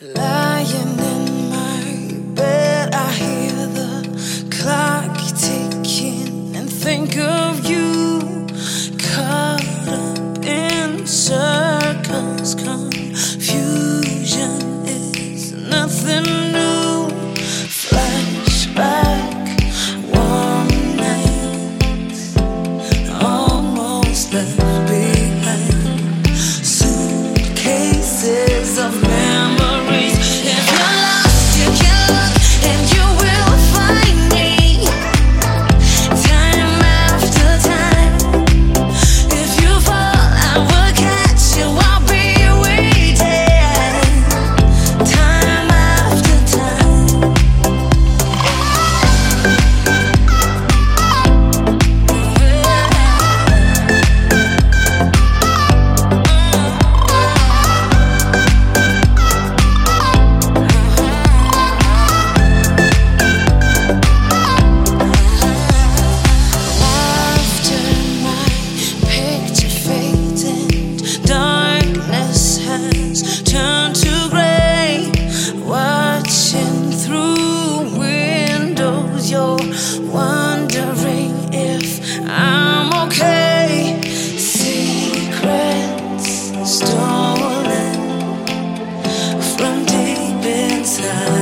Lying in my bed, I hear the clock ticking and think of you. Caught up in circles, confusion is nothing new. Flashback, almost left behind. Suitcases of memories. time